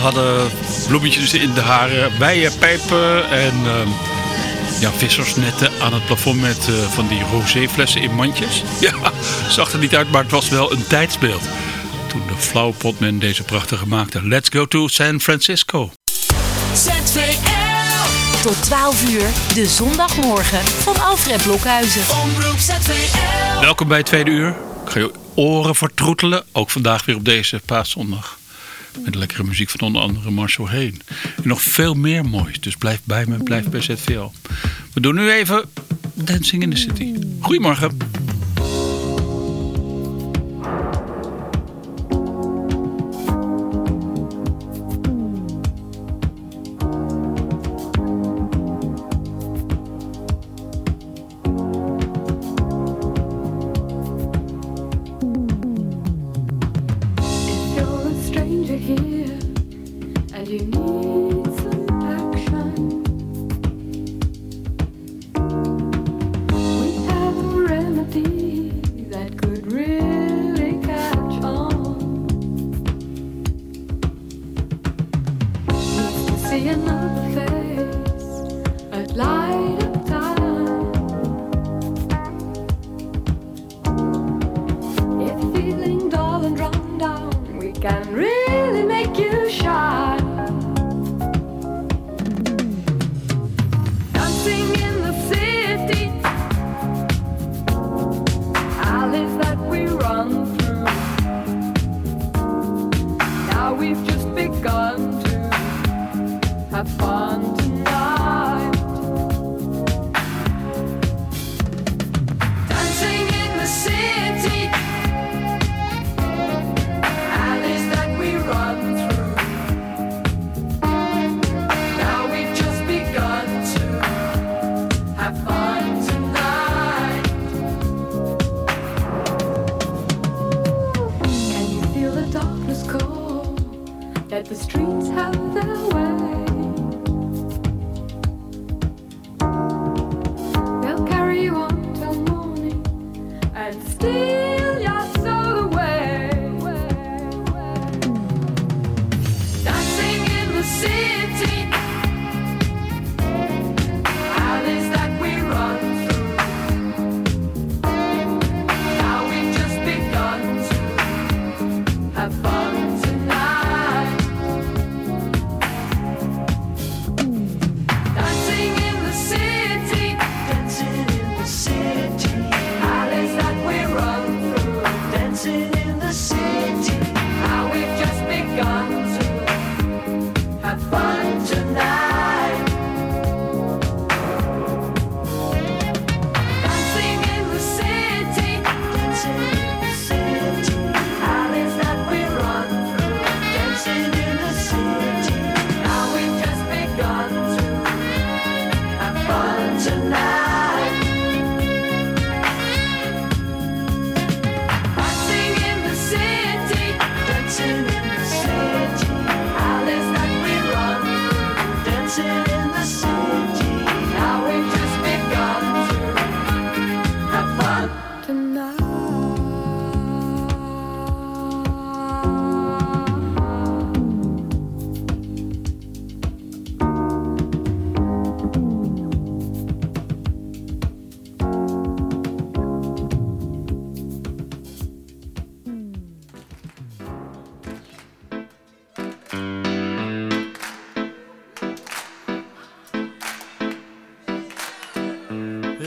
Hadden bloemetjes in de haren, bijen, pijpen en uh, ja, vissersnetten aan het plafond met uh, van die roséflessen in mandjes. Ja, zag er niet uit, maar het was wel een tijdsbeeld. Toen de flauwe potman deze prachtige maakte. Let's go to San Francisco. ZVL. Tot 12 uur, de zondagmorgen van Alfred Blokhuizen. ZVL. Welkom bij het tweede uur. Ik ga je oren vertroetelen, ook vandaag weer op deze paaszondag. Met lekkere muziek van onder andere Marshall Heen. En nog veel meer moois, dus blijf bij me, blijf bij ZVL. We doen nu even Dancing in the City. Goedemorgen. that the streets have their way.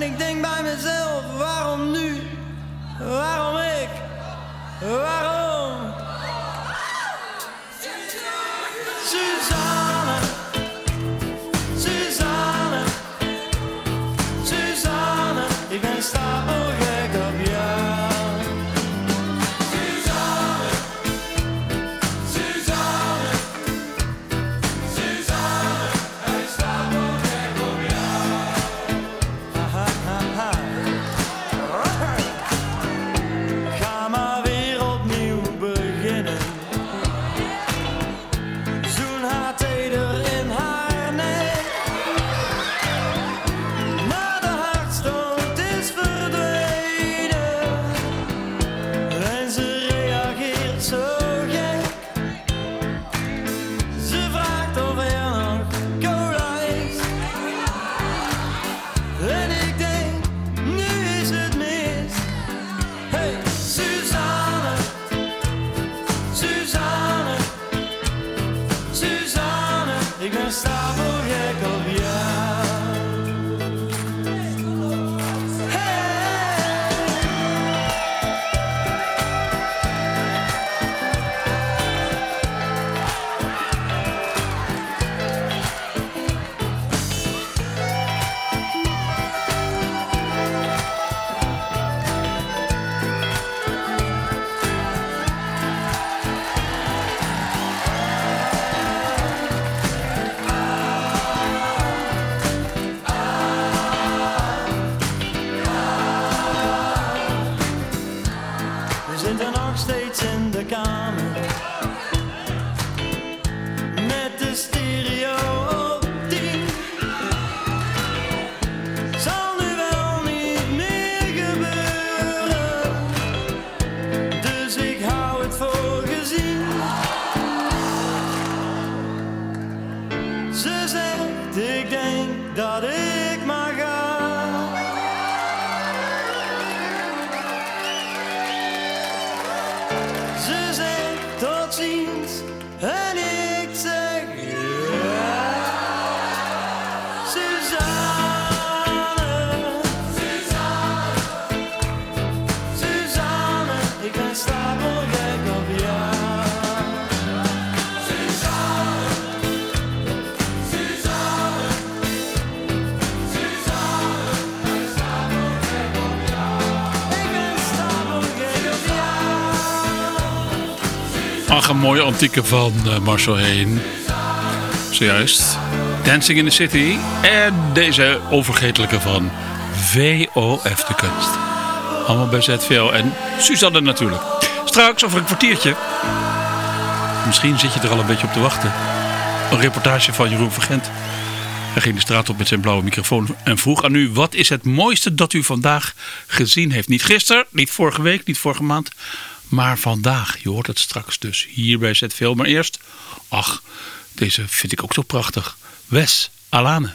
En Een mooie antieke van eh, Marcel Heen. Zojuist. Dancing in the City. En deze onvergetelijke van VOF de Kunst. Allemaal bij ZVL. En Suzanne natuurlijk. Straks over een kwartiertje. Misschien zit je er al een beetje op te wachten. Een reportage van Jeroen Vergent. Hij ging de straat op met zijn blauwe microfoon en vroeg aan u... wat is het mooiste dat u vandaag gezien heeft? Niet gisteren, niet vorige week, niet vorige maand... maar vandaag. Je hoort het straks dus hier bij ZVL. Maar eerst, ach, deze vind ik ook zo prachtig. Wes Alane.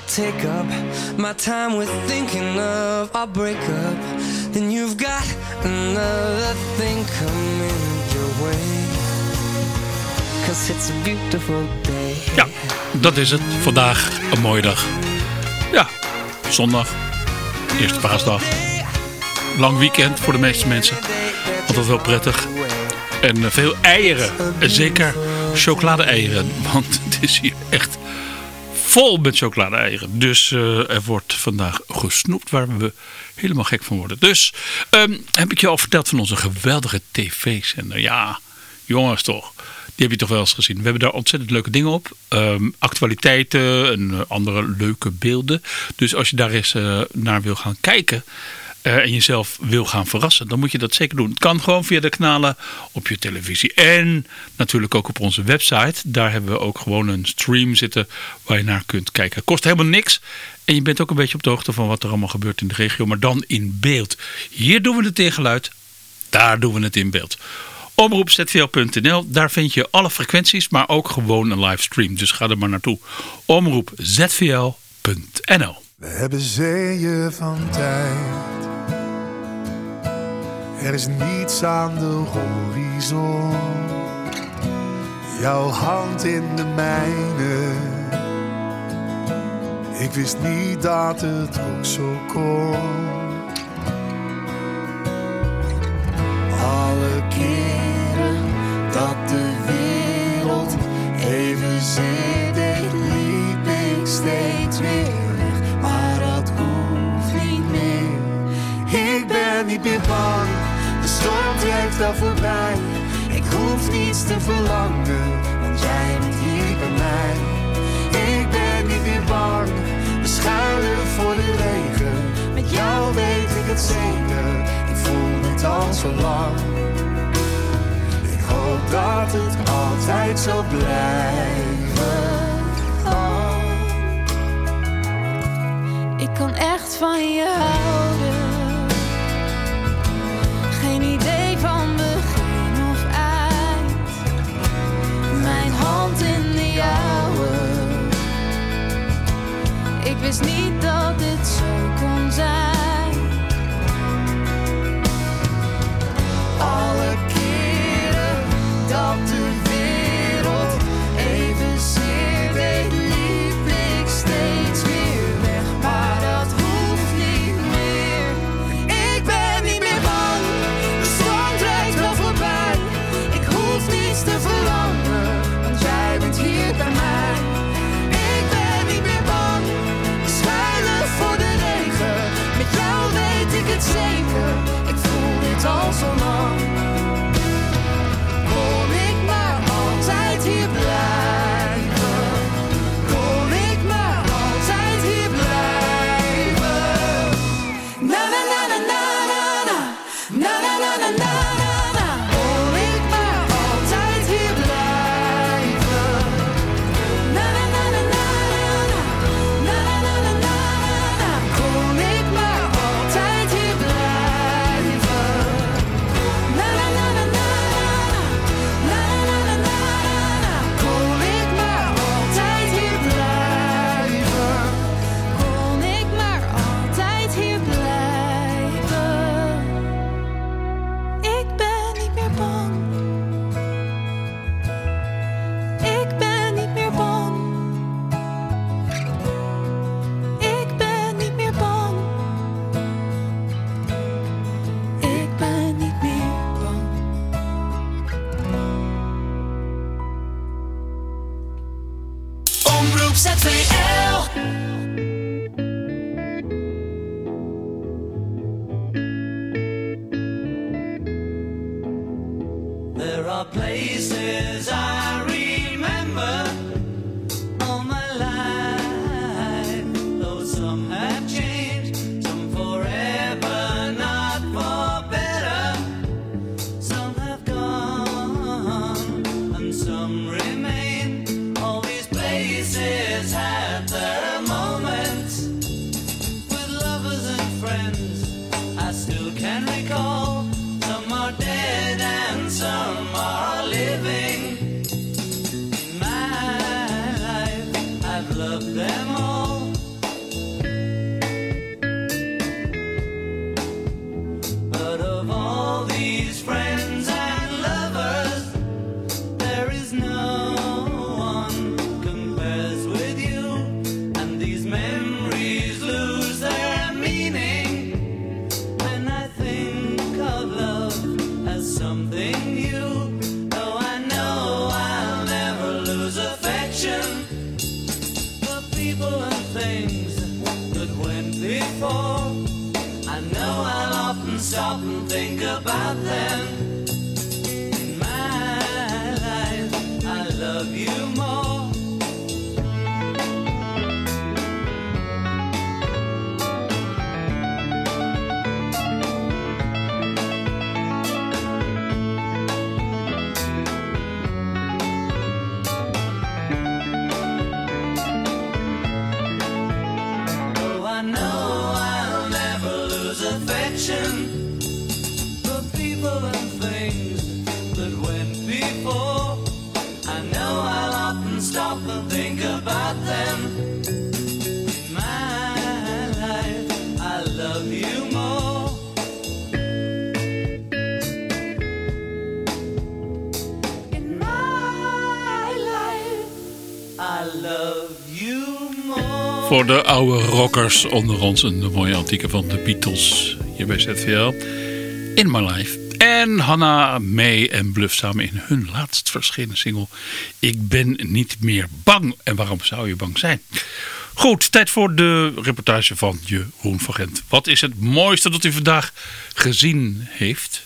Take up my time with thinking of our breakup, you've got your way. It's a beautiful day. Ja, dat is het. Vandaag een mooie dag. Ja, zondag. Eerste paasdag. Lang weekend voor de meeste mensen. Altijd wel prettig. En eh, veel eieren. En zeker chocolade-eieren. Want het is hier echt vol met chocolade-eieren. Dus eh, er wordt vandaag gesnoept waar we helemaal gek van worden. Dus ehm, heb ik je al verteld van onze geweldige tv-zender. Ja, jongens toch. Die heb je toch wel eens gezien. We hebben daar ontzettend leuke dingen op. Ehm, actualiteiten en eh, andere leuke beelden. Dus als je daar eens eh, naar wil gaan kijken... eh, en jezelf wil gaan verrassen, dan moet je dat zeker doen. Het kan gewoon via de kanalen op je televisie. En natuurlijk ook op onze website. Daar hebben we ook gewoon een stream zitten waar je naar kunt kijken. Het kost helemaal niks. En je bent ook een beetje op de hoogte van wat er allemaal gebeurt in de regio. Maar dan in beeld. Hier doen we het in geluid. Daar doen we het in beeld. Omroepzvl.nl, daar vind je alle frequenties, maar ook gewoon een livestream. Dus ga er maar naartoe. Omroepzvl.nl We hebben zeeën van tijd. Er is niets aan de horizon. Jouw hand in de mijne. Ik wist niet dat het ook zo kon. Alle keren Ik hoef niets te verlangen, want jij bent hier bij mij. Ik ben niet meer bang, we schuilen voor de regen. Met jou weet ik het zeker, ik voel het al zo lang. Ik hoop dat het altijd zo blijven. Ik kan echt van je houden. Wist niet dat dit zo kon zijn. Voor de oude rockers onder ons een mooie antieke van de Beatles. Hier bij ZVL. In My Life. En Hanna, May en Bluff samen in hun laatst verschenen single. Ik ben niet meer bang. En waarom zou je bang zijn? Goed, tijd voor de reportage van Jeroen van Gent. Wat is het mooiste dat u vandaag gezien heeft?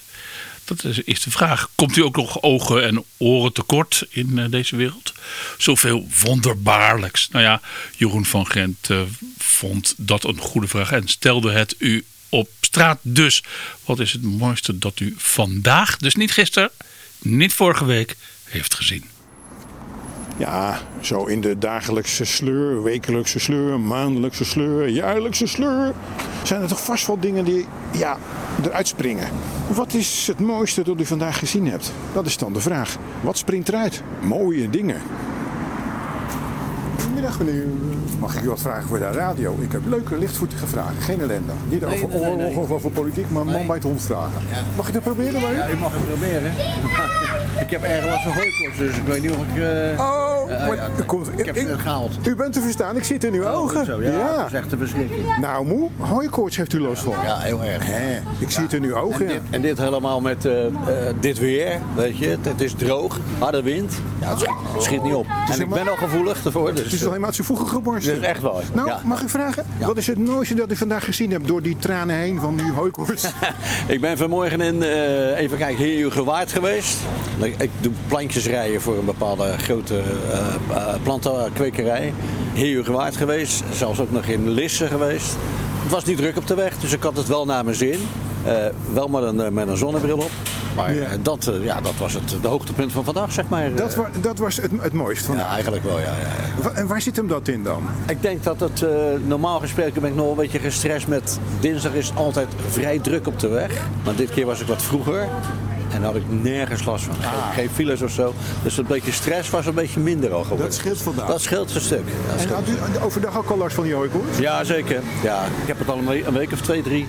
Dat is de vraag. Komt u ook nog ogen en oren tekort in eh, deze wereld? Zoveel wonderbaarlijks. Nou ja, Jeroen van Gent eh, vond dat een goede vraag en stelde het u op straat. Dus wat is het mooiste dat u vandaag, dus niet gisteren, niet vorige week, heeft gezien? Ja, zo in de dagelijkse sleur, wekelijkse sleur, maandelijkse sleur, jaarlijkse sleur. Zijn er toch vast wel dingen die ja, eruit springen. Wat is het mooiste dat u vandaag gezien hebt? Dat is dan de vraag. Wat springt eruit? Mooie dingen. Goedemiddag meneer. Mag ik u wat vragen voor de radio? Ik heb leuke, lichtvoetige vragen. Geen ellende. Niet over nee, oorlog nee. of over politiek, maar man bij het hond vragen. Mag ik dat proberen bij u? Ja, u mag het proberen. ik heb erg last van hooikoorts, dus ik weet niet of ik... eh, Oh, ja, maar ja, er komt, ik heb ik- het gehaald. U bent te verstaan, ik zit in uw Oh, ogen. Zo, ja, dat is echt een verschrikking. Nou moe, hooikoorts heeft u last van. Ja, heel erg. Hè, ik zie het in uw En ogen. ja. dit, en dit helemaal met eh, eh, dit weer, weet je. Het, het is droog, harde wind. Ja, het schiet, het niet op. En ik ben al gevoelig ervoor, dus... Het is alleen maar uit zijn voegen geborsten. Dit is echt waar. Nou, Ja. mag ik vragen? Wat is het mooiste dat u vandaag gezien hebt door die tranen heen van uw hooikoorts? Ik ben vanmorgen in, eh, even kijken, Heer Gewaard geweest. Ik, doe plantjes rijden voor een bepaalde grote eh, plantenkwekerij. Heer Gewaard geweest, zelfs ook nog in Lisse geweest. Het was niet druk op de weg, dus ik had het wel naar mijn zin. Eh, wel met een, eh, met een zonnebril op. Maar Ja. eh, dat, ja, dat was het de hoogtepunt van vandaag, zeg maar. Dat, wa- dat was het, het mooiste ja, vandaag. eigenlijk wel, ja. ja, ja. Wa- En waar zit hem dat in dan? Ik denk dat het eh, normaal gesproken ben ik nog een beetje gestrest met dinsdag is het altijd vrij druk op de weg. Maar dit keer was ik wat vroeger. En had ik nergens last van. Geen, geen files of zo. Dus een beetje stress was een beetje minder al geworden. Dat scheelt vandaag. Dat scheelt een stuk. Dat En scheelt. had u overdag ook al last van die hooikoorts? Ja, zeker. Ja, ik heb het al een week of twee, drie.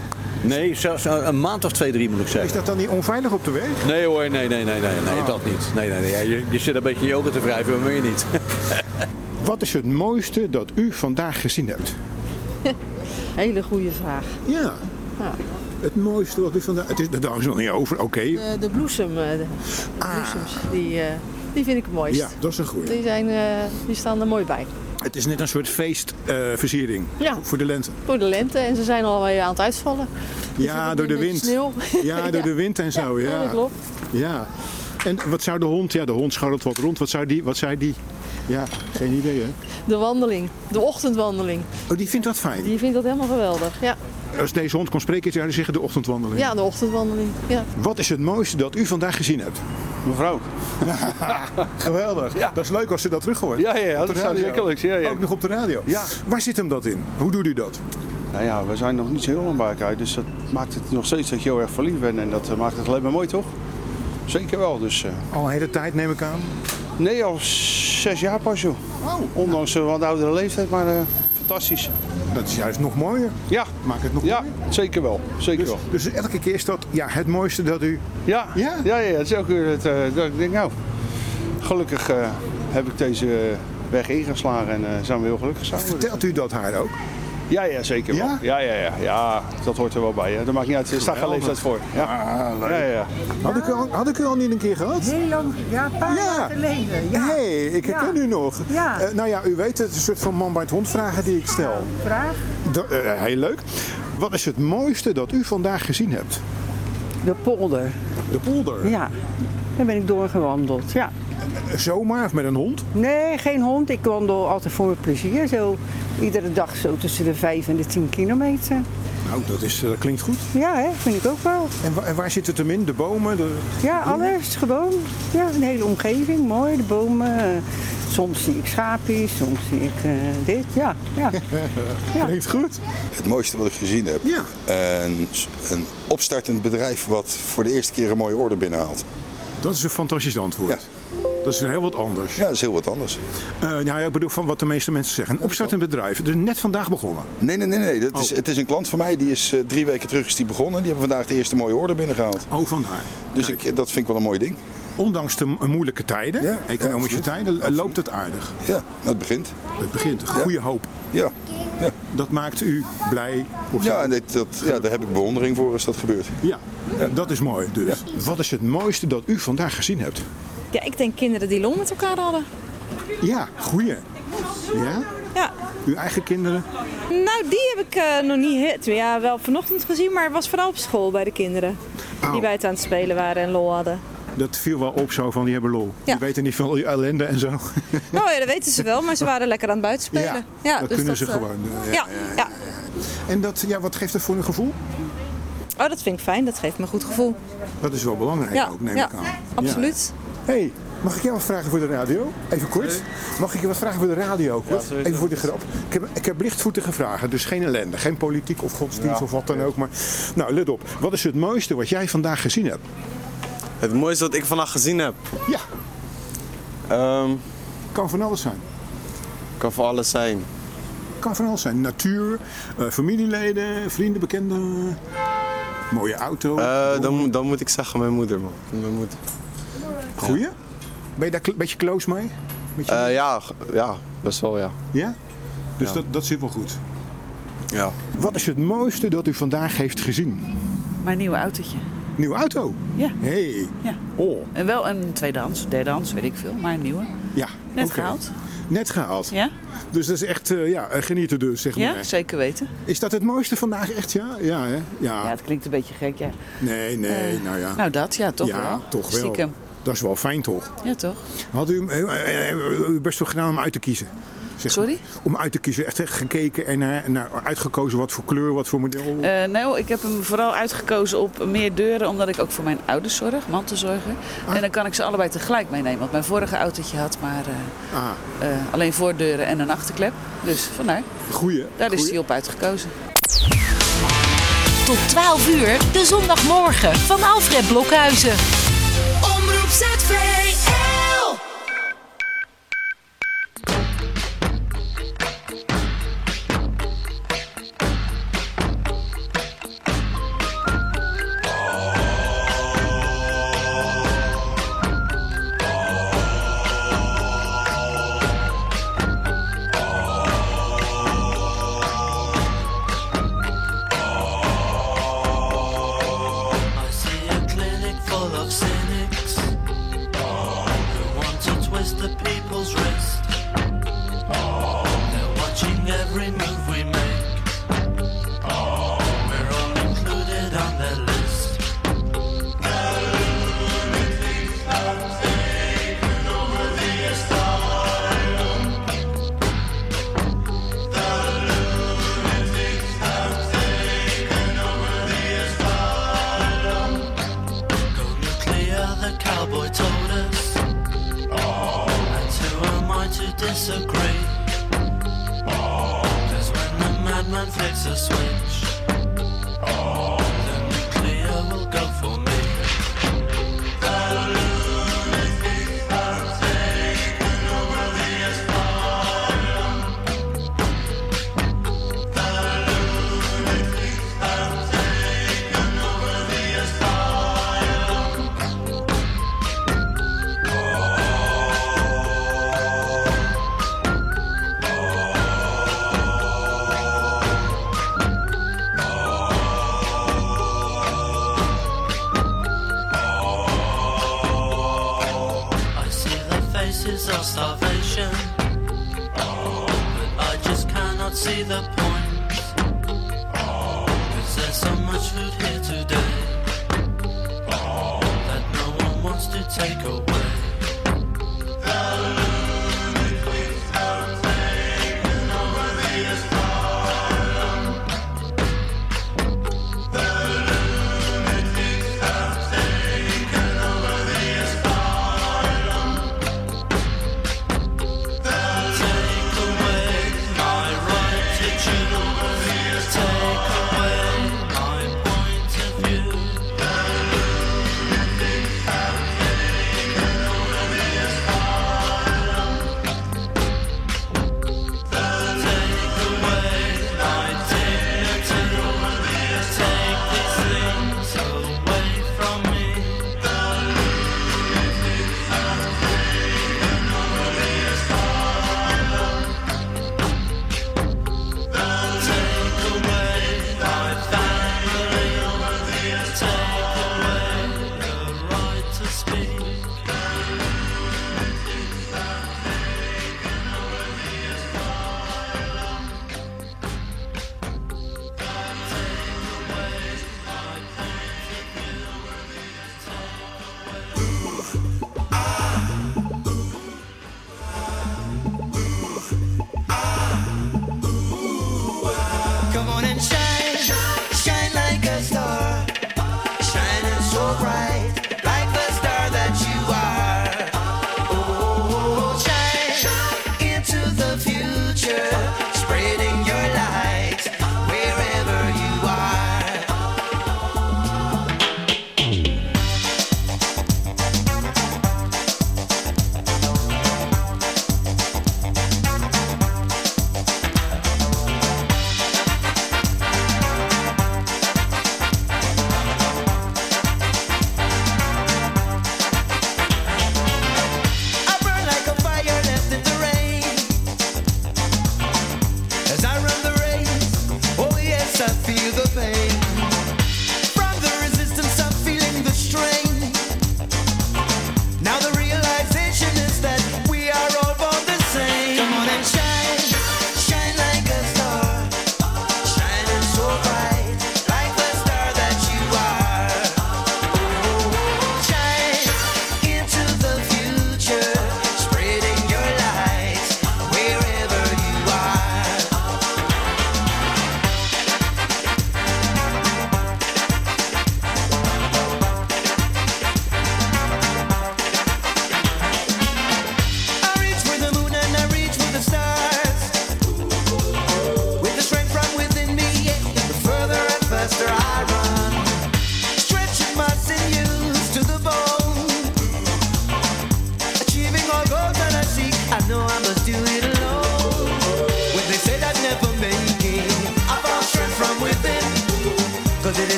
Nee, zelfs een maand of twee, drie moet ik Is zeggen. dat dan niet onveilig op de weg? Nee hoor, nee, nee, nee, nee, nee, dat niet. Nee, nee, nee. Ja, je, je zit een beetje je ogen te wrijven, maar meer niet. Wat is het mooiste dat u vandaag gezien hebt? Hele goede vraag. Ja. Ja. Het mooiste wat u vandaag... Het is, de dag is nog niet over, oké. De, de bloesem, eh, de bloesems, die, eh, die vind ik het mooist. Ja, dat is een goeie. Die, zijn, eh, die staan er mooi bij. Het is net een soort feestversiering Ja. voor de lente. Voor de lente en ze zijn alweer aan het uitvallen. Ja, het door de in de wind. sneeuw. Ja, door de wind en zo, Ja, ja. dat klopt. Ja. En wat zou de hond... Ja, de hond scharrelt wat rond. Wat zou die... Wat zou die ja, geen idee, hè? De wandeling, de ochtendwandeling, Oh, die vindt dat fijn. die vindt dat helemaal geweldig. Ja, Als deze hond kon spreken, zou hij zeggen de ochtendwandeling. ja de ochtendwandeling. Ja. Wat is het mooiste dat u vandaag gezien hebt? Mevrouw. Geweldig. Dat is leuk als ze dat terug hoort. Ja, ja, ja, dat radio. wekelijks, ja, ja. Ook nog op de radio. Ja. Waar zit hem dat in? Hoe doet u dat? Nou ja, we zijn nog niet zo heel lang bij elkaar, dus dat maakt het nog steeds dat je heel erg verliefd bent. En dat eh, maakt het alleen maar mooi, toch? Zeker wel, dus... eh, Al een hele tijd neem ik aan. nee, al zes jaar pas, joh. Ondanks een wat oudere leeftijd, maar eh, fantastisch. Dat is juist nog mooier. Ja, Maakt het nog ja, mooier. zeker wel. Zeker Dus, wel. dus elke keer is dat ja, het mooiste dat u... Ja, Ja? ja, ja, het is ook weer het, eh, dat ik denk, nou, gelukkig eh, heb ik deze weg ingeslagen en eh, zijn we heel gelukkig samen. Vertelt u dat haar ook? Ja, ja, zeker wel. Ja? Ja, ja, ja, ja, dat hoort er wel bij. Hè. Dat maakt niet uit, er staat geen leeftijd voor. Ja, Ah, leuk. ja, ja. Had, ik u al, had ik u al niet een keer gehad? Heel lang, ja, een paar Ja. jaar geleden. Ja. hey, ik herken Ja. u nog. Ja. Eh, nou ja, u weet, het is een soort van man bij het hond vragen die ik stel. Vraag? Da- eh, heel leuk. Wat is het mooiste dat u vandaag gezien hebt? De polder. De polder. Ja, daar ben ik doorgewandeld. Ja. Zomaar of met een hond? Nee, geen hond. Ik wandel altijd voor mijn plezier. Zo iedere dag zo tussen de 5 en de 10 kilometer. Nou, dat, is, dat klinkt goed. Ja, hè, vind ik ook wel. En, wa- en waar zit het hem in? De bomen? De... Ja, alles gewoon. Ja, een hele omgeving. Mooi, de bomen. eh, Soms zie ik schaapjes, soms zie ik eh, dit. Ja, ja. Ja. Klinkt goed. Het mooiste wat ik gezien heb. Ja. Een, een opstartend bedrijf wat voor de eerste keer een mooie order binnenhaalt. Dat is een fantastisch antwoord. Dat is heel wat anders. Ja, dat is heel wat anders. Eh, nou, ja, ik bedoel van wat de meeste mensen zeggen. Een opstartend bedrijf. Is net vandaag begonnen. Nee, nee, nee. nee. Dat is, Oh. Het is een klant van mij, die is eh, drie weken terug is die begonnen. Die hebben vandaag de eerste mooie order binnengehaald. Oh, vandaar. Dus ik, dat vind ik wel een mooi ding. Ondanks de mo- moeilijke tijden, Ja, economische ja, tijden, loopt het aardig. Ja, het begint. Het begint. Goede hoop. Ja, ja. Dat maakt u blij. Of ja, en dit, dat, ja, daar heb ik bewondering voor als dat gebeurt. ja. dat is mooi. Dus. Wat is het mooiste dat u vandaag gezien hebt? Ja, ik denk kinderen die long met elkaar hadden. Ja, goeie. Ja? Ja. Uw eigen kinderen? Nou, die heb ik eh, nog niet. Ja, wel vanochtend gezien, maar het was vooral op school bij de kinderen. Oh. Die buiten aan het spelen waren en lol hadden. Dat viel wel op zo van, die hebben lol. Ja. Die weten niet van die ellende en zo. Nou ja, dat weten ze wel, maar ze waren lekker aan het buiten spelen. Ja, dat dus kunnen ze eh, gewoon. eh, Ja, ja, En dat, ja, wat geeft dat voor een gevoel? Oh, dat vind ik fijn. Dat geeft me een goed gevoel. Dat is wel belangrijk Ja, ook, neem ja, ik aan. absoluut. Hey, mag ik jou wat vragen voor de radio? Even kort. Mag ik je wat vragen voor de radio? Kort? Even voor de grap. Ik heb, ik heb lichtvoetige vragen, dus geen ellende. Geen politiek of godsdienst of wat dan ook. Maar, nou, let op. Wat is het mooiste wat jij vandaag gezien hebt? Het mooiste wat ik vandaag gezien heb. Ja. Ehm, Kan van alles zijn. Kan voor alles zijn. Kan van alles zijn. Natuur, eh, familieleden, vrienden, bekenden. Mooie auto. Eh, dan, moet- dan moet ik zeggen mijn moeder, man. Mijn moeder. Goeie? Ben je daar een beetje close mee? Met je- Eh, ja, ja, best wel ja. Ja? Dus Ja. Dat, dat zit wel goed. Ja. Wat is het mooiste dat u vandaag heeft gezien? Mijn nieuwe autootje. Nieuwe auto? Ja. Hey. Ja. Oh. En wel een tweedehands, derdehands, weet ik veel, maar een nieuwe. Ja. Net gehaald. Net gehaald. Ja? Dus dat is echt, eh, ja, eh, genieten dus, zeg Ja, maar. zeker weten. Is dat het mooiste vandaag echt, ja? Ja, hè? Ja. Ja, het klinkt een beetje gek, ja. Nee, nee, nou ja. Nou, dat, ja, toch ja, wel. toch wel. Stiekem. Dat is wel fijn, toch? Ja, toch? Had u eh, eh, eh, uw best wel gedaan om uit te kiezen? Zeg. Sorry? Om uit te kiezen. Echt gekeken en naar, naar uitgekozen wat voor kleur, wat voor model. Eh, nou, ik heb hem vooral uitgekozen op meer deuren, omdat ik ook voor mijn ouders zorg, mantelzorgen. Ah. En dan kan ik ze allebei tegelijk meenemen. Want mijn vorige autootje had maar eh, Ah, eh, alleen voordeuren en een achterklep. Dus vandaar. goeie. Daar is hij op uitgekozen. Tot 12 uur, de zondagmorgen van Alfred Blokhuizen. Omroep ZVL.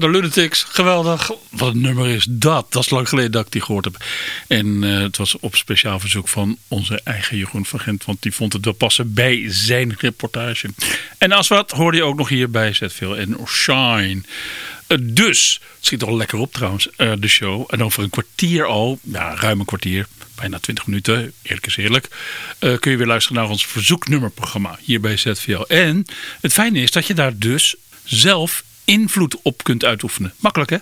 De Lunatics, geweldig. Wat een nummer is dat? Dat is lang geleden dat ik die gehoord heb. En eh, het was op speciaal verzoek van onze eigen Jeroen van Gent. Want die vond het wel passen bij zijn reportage. En als wat hoorde je ook nog hier bij ZVL en Shine. Eh, dus, het schiet al lekker op trouwens, eh, de show. En over een kwartier al, ja, ruim een kwartier, bijna 20 minuten, eerlijk is eerlijk, kun je weer luisteren naar ons verzoeknummerprogramma hier bij ZVL. En het fijne is dat je daar dus zelf invloed op kunt uitoefenen. Makkelijk hè?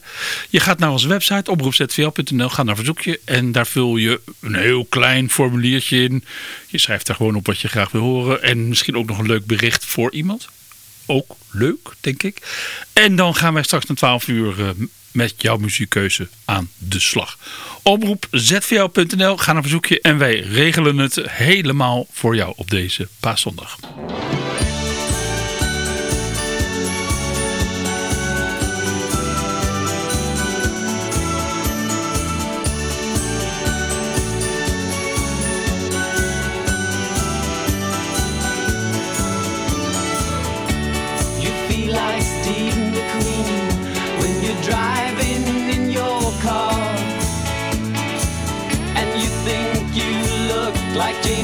Je gaat naar onze website oproepzvl.nl, ga naar verzoekje en daar vul je een heel klein formuliertje in. Je schrijft daar gewoon op wat je graag wil horen en misschien ook nog een leuk bericht voor iemand. Ook leuk, denk ik. En dan gaan wij straks na 12 uur eh, met jouw muziekkeuze aan de slag. Oproep zvl.nl, ga naar verzoekje en wij regelen het helemaal voor jou op deze paaszondag.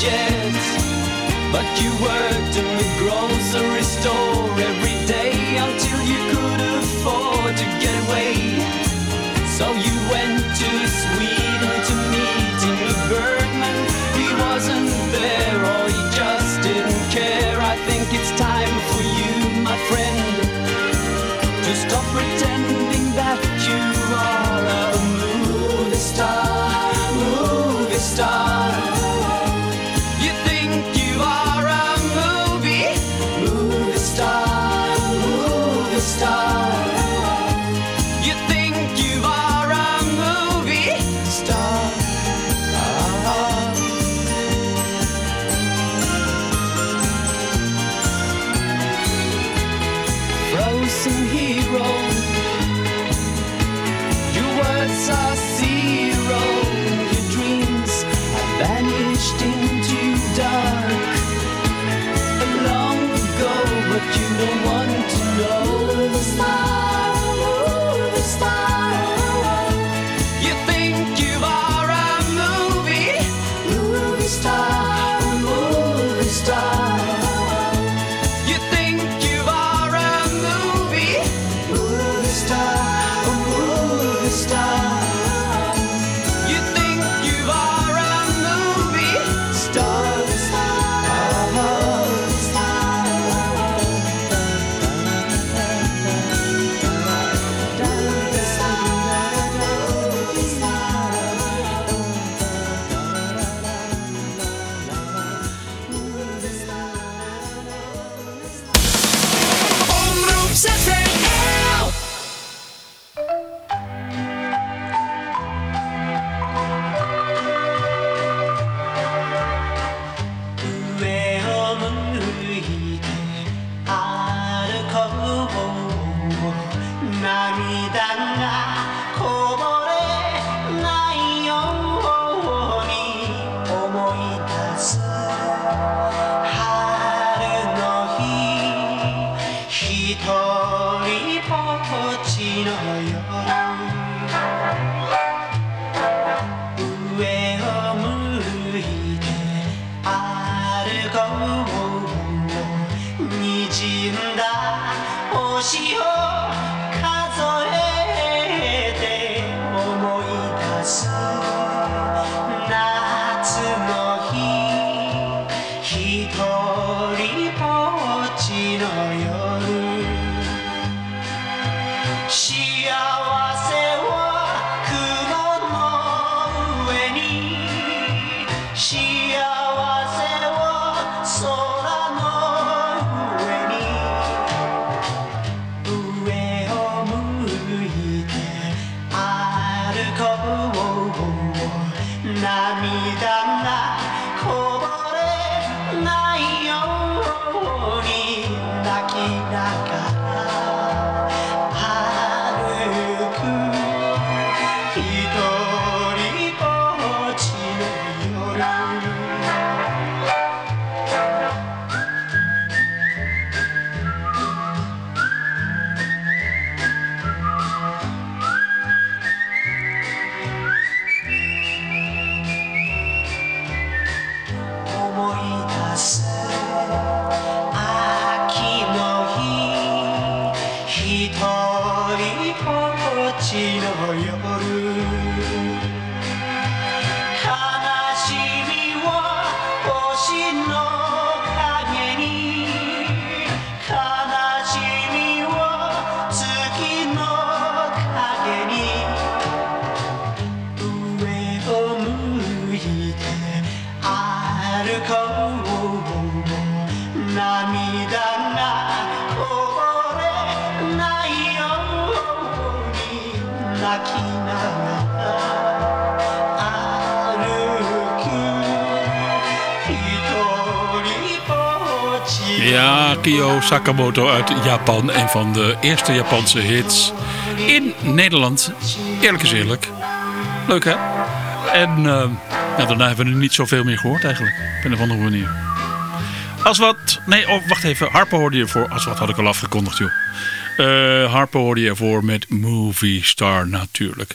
Learjet. But you worked in the grocery store every day until you could afford to get away. So you went to Sweden to meet Ingmar Bergman. He wasn't there or he just didn't care. I think it's time for you, my friend, to stop pretending that you are a movie star, Frozen hero, your words are Ja, Kyo Sakamoto uit Japan. Een van de eerste Japanse hits in Nederland. Eerlijk is eerlijk. Leuk hè? En ja, daarna hebben we niet zoveel meer gehoord eigenlijk. Op een of andere manier. Als wat... Nee, oh, wacht even. Harpo hoorde je voor... Als wat had ik al afgekondigd joh. Eh Harpo hoorde je voor met Movie Star natuurlijk.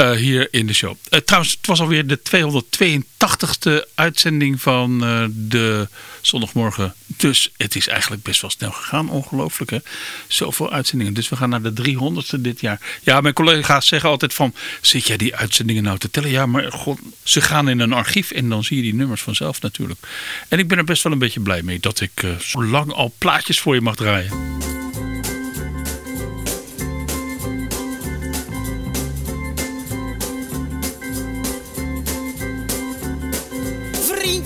Eh, hier in de show. Eh, trouwens, het was alweer de 282ste uitzending van eh, de zondagmorgen. Dus het is eigenlijk best wel snel gegaan. Ongelooflijk hè. Zoveel uitzendingen. Dus we gaan naar de 300ste dit jaar. Ja, mijn collega's zeggen altijd van... Zit jij die uitzendingen nou te tellen? Ja, maar god, ze gaan in een archief en dan zie je die nummers vanzelf natuurlijk. En ik ben er best wel een beetje blij mee dat ik zo lang al plaatjes voor je mag draaien.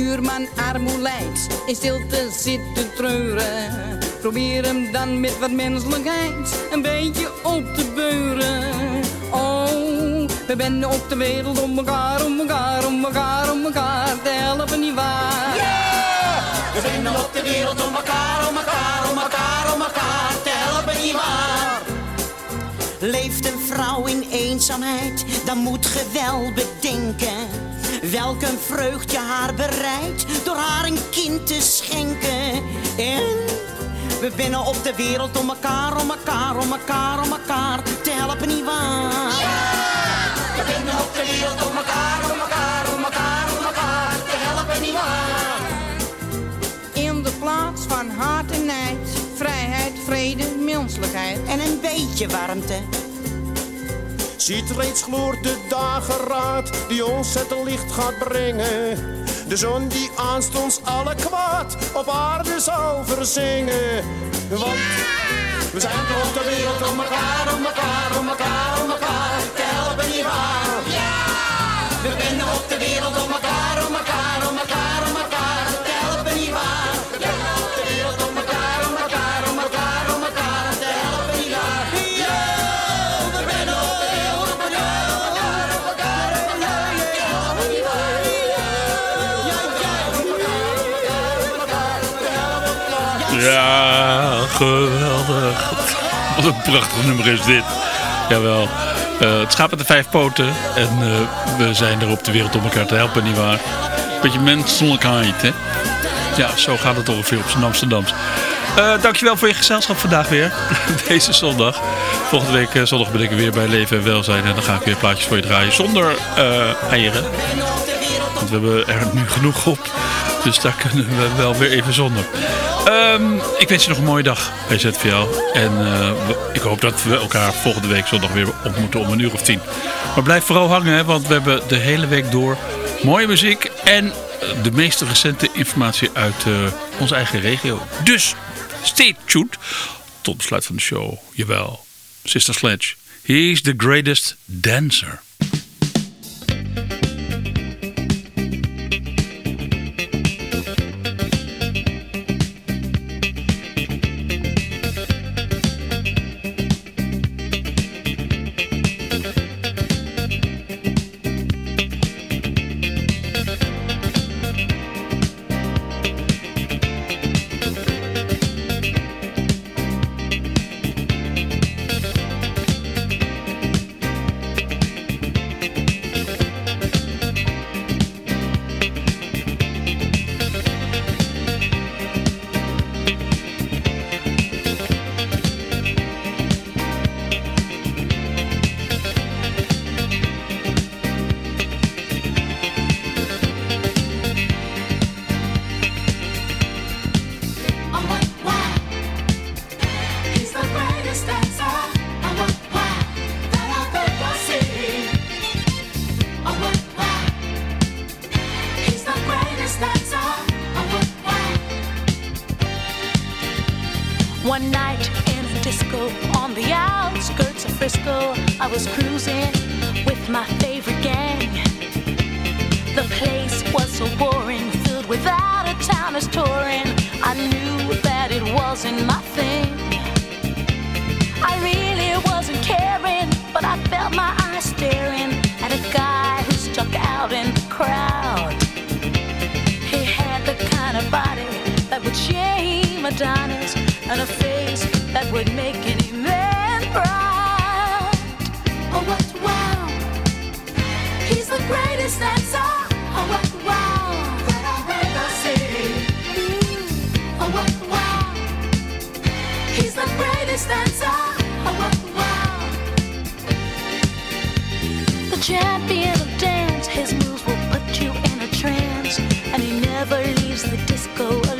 Buurman armoe in stilte zit te treuren. Probeer hem dan met wat menselijkheid een beetje op te beuren. Oh, we zijn op de wereld om elkaar, om elkaar, om elkaar, om elkaar te helpen, nietwaar? We vinden op de wereld om elkaar, om elkaar, om elkaar, om elkaar te helpen, nietwaar? Leeft een vrouw in eenzaamheid, dan moet ge wel bedenken. Welk een vreugd je haar bereidt door haar een kind te schenken. En we binnen op de wereld om elkaar, om elkaar, om elkaar, om elkaar te helpen, nietwaar? Ja! We binnen op de wereld om elkaar, om elkaar, om elkaar, om elkaar te helpen, nietwaar? In de plaats van haat en nijd, vrijheid, vrede, menselijkheid en een beetje warmte Ziet reeds gloort de dageraad die ons het licht gaat brengen. De zon die aanstonds alle kwaad op aarde zal verzingen. Want we zijn op de wereld om elkaar, om elkaar, om elkaar, om elkaar te helpen, nietwaar? Ja! We zijn op de wereld om elkaar, Ja, geweldig. Wat een prachtig nummer is dit. Jawel. Eh, het schaap met de vijf poten. En eh, we zijn er op de wereld om elkaar te helpen, nietwaar? Beetje menselijkheid, hè? Ja, zo gaat het ongeveer op zijn Amsterdams. Eh dankjewel voor je gezelschap vandaag weer. Deze zondag. Volgende week zondag ben ik er weer bij Leven en Welzijn. En dan ga ik weer plaatjes voor je draaien zonder eieren. Want we hebben er nu genoeg op. Dus daar kunnen we wel weer even zonder. Ehm, ik wens je nog een mooie dag bij ZVL. En eh, ik hoop dat we elkaar volgende week zondag weer ontmoeten om een uur of tien. Maar blijf vooral hangen, hè, want we hebben de hele week door mooie muziek en eh, de meest recente informatie uit eh, onze eigen regio. Dus stay tuned. Tot besluit van de show. Jawel. Sister Sledge. He's the greatest dancer. One night in a disco on the outskirts of Frisco, I was cruising with my favorite gang. The place was so boring, filled with out of towners touring. I knew that it wasn't my thing. I really wasn't caring, but I felt my eyes staring and a face that would make any man proud. Oh, what, wow. He's the greatest dancer. Oh, what, wow, that I've ever seen. Oh, what, wow. He's the greatest dancer. Oh, what, wow. The champion of dance, his moves will put you in a trance, and he never leaves the disco alone.